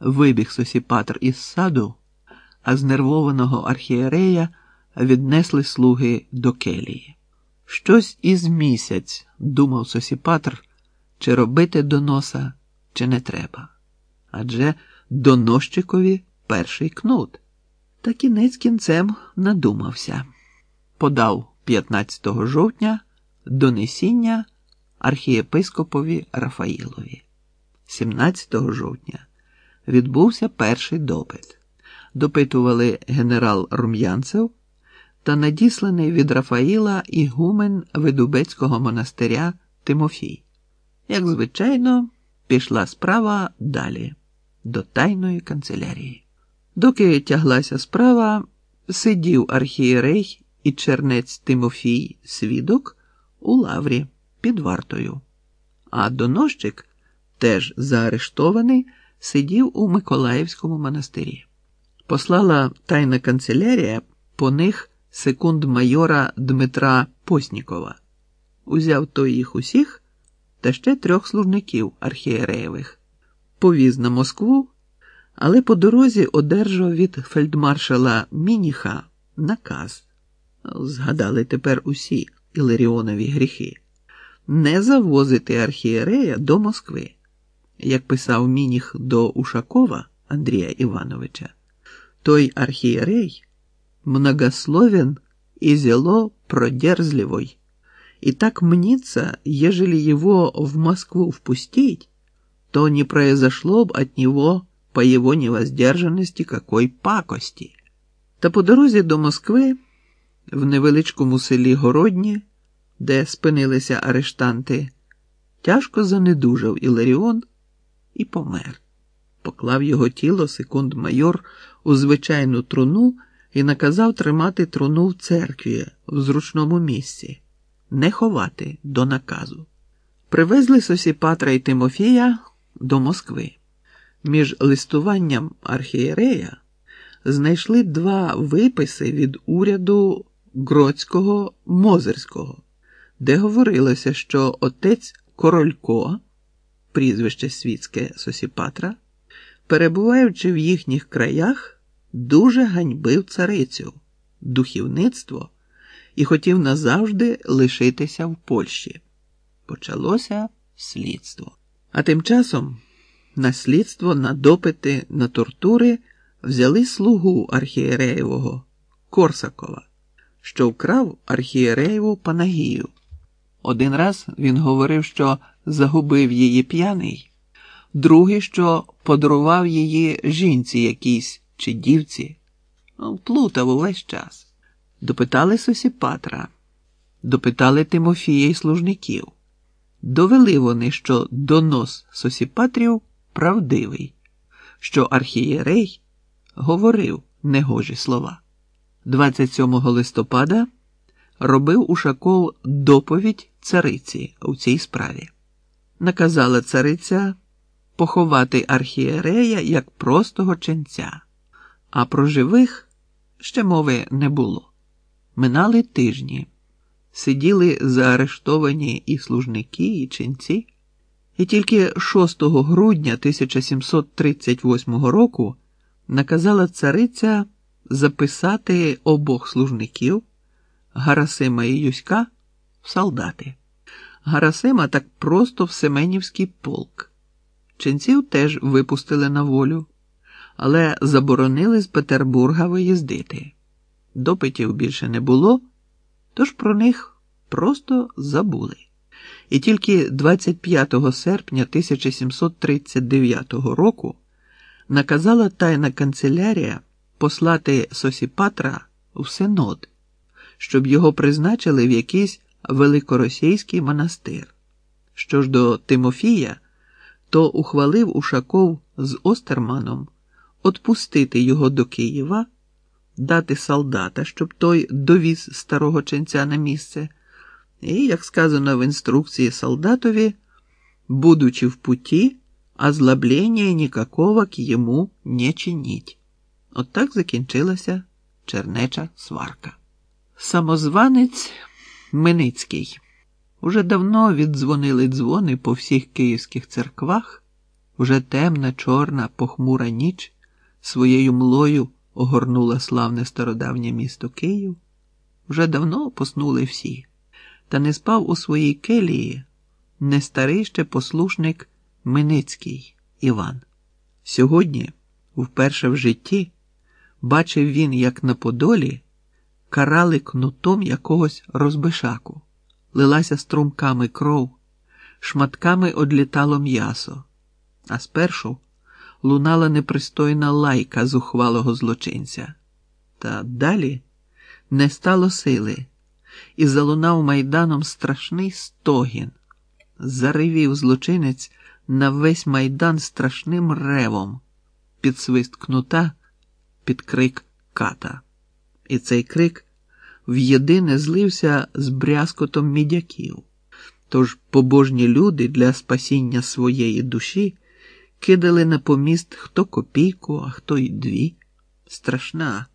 вибіг Сосіпатр із саду, а знервованого архієрея віднесли слуги до келії. Щось із місяць, думав Сосіпатр, чи робити доноса, чи не треба. Адже доносчикові перший кнут. Та кінець кінцем надумався. Подав 15 жовтня донесіння архієпископові Рафаїлові. 17 жовтня відбувся перший допит. Допитували генерал Рум'янцев та надісланий від Рафаїла ігумен Видубецького монастиря Тимофій. Як звичайно, пішла справа далі, до тайної канцелярії. Доки тяглася справа, сидів архієрей і чернець Тимофій свідок у лаврі під вартою, а донощик, теж заарештований, сидів у Миколаївському монастирі. Послала тайна канцелярія по них секунд майора Дмитра Поснікова. Узяв той їх усіх та ще трьох служників архієреєвих, повіз на Москву, але по дорозі одержав від фельдмаршала Мініха наказ. Згадали тепер усі Іларіонові гріхи, не завозити архієрея до Москви. Як писав Мініх до Ушакова Андрія Івановича, той архієрей многословен и зело продерзливой, и так мнится, ежели его в Москву впустить, то не произошло б от него по его невоздержанности какой пакости. Та по дорозі до Москви, в невеличкому селі Городні, де спинилися арештанти, тяжко занедужав Іларіон і помер. Поклав його тіло секунд майор у звичайну труну і наказав тримати труну в церкві в зручному місці, не ховати до наказу. Привезли Сосіпатра і Тимофія до Москви. Між листуванням архієрея знайшли два виписи від уряду Гроцького Мозерського, де говорилося, що отець Королько, прізвище світське Сосіпатра, перебуваючи в їхніх краях, дуже ганьбив царицю, духівництво і хотів назавжди лишитися в Польщі. Почалося слідство. А тим часом на слідство, на допити, на тортури взяли слугу архієреєвого Корсакова, що вкрав архієреєву Панагію. Один раз він говорив, що загубив її п'яний, другий, що подарував її жінці якійсь чи дівці. Ну, плутав увесь час. Допитали Сосіпатра, допитали Тимофія й служників. Довели вони, що донос Сосіпатрів правдивий, що архієрей говорив негожі слова. 27 листопада робив Ушаков доповідь цариці у цій справі. Наказала цариця поховати архієрея як простого ченця, а про живих ще мови не було. Минали тижні, сиділи заарештовані і служники, і ченці, і тільки 6 грудня 1738 року наказала цариця записати обох служників Гарасима і Юська в солдати. Гарасима так просто в Семенівський полк. Ченців теж випустили на волю, але заборонили з Петербурга виїздити. Допитів більше не було, тож про них просто забули. І тільки 25 серпня 1739 року наказала тайна канцелярія послати Сосіпатра в Синод, щоб його призначили в якийсь великоросійський монастир. Що ж до Тимофія, то ухвалив Ушаков з Остерманом отпустити його до Києва, дати солдата, щоб той довіз старого ченця на місце, і, як сказано в інструкції солдатові, будучи в путі, озлоблення никакого к йому не чиніть. От так закінчилася чернеча сварка. Самозванець Миницький. Уже давно віддзвонили дзвони по всіх київських церквах, Уже темна, чорна, похмура ніч своєю млою огорнула славне стародавнє місто Київ. Вже давно поснули всі, та не спав у своїй келії не старий ще послушник Миницький Іван. Сьогодні, вперше в житті, бачив він, як на Подолі карали кнутом якогось розбишаку, лилася струмками кров, шматками одлітало м'ясо, а спершу лунала непристойна лайка зухвалого злочинця. Та далі не стало сили, і залунав майданом страшний стогін. Заревів злочинець на весь майдан страшним ревом, під свист кнута, під крик ката. І цей крик в'єдине злився з брязкотом мідяків. Тож побожні люди для спасіння своєї душі кидали на поміст хто копійку, а хто й дві. Страшна.